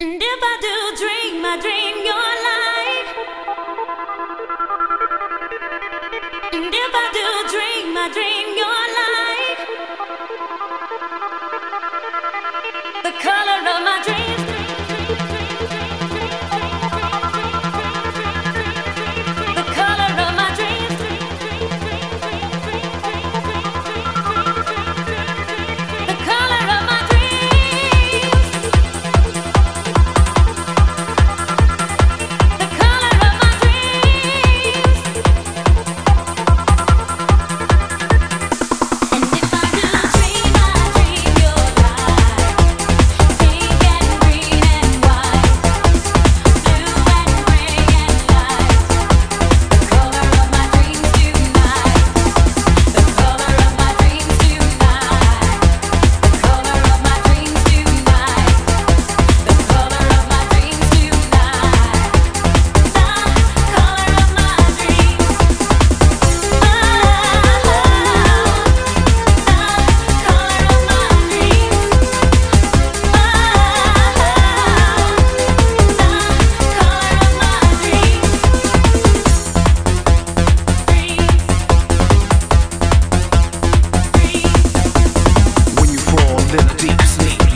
And if I do dream, I dream your. And if I do dream, I dream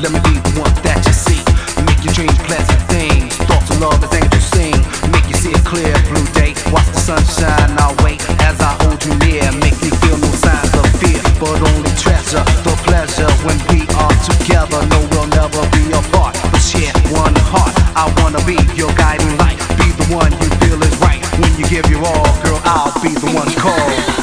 let me be the one that you see. Make you change pleasant things. Thoughts of love as angels sing. Make you see a clear blue day. Watch the sunshine our way as I hold you near. Make me feel no signs of fear, but only treasure the pleasure when we are together. No, we'll never be apart, but share one heart. I wanna be your guiding light. Be the one you feel is right. When you give your all, girl, I'll be the one called.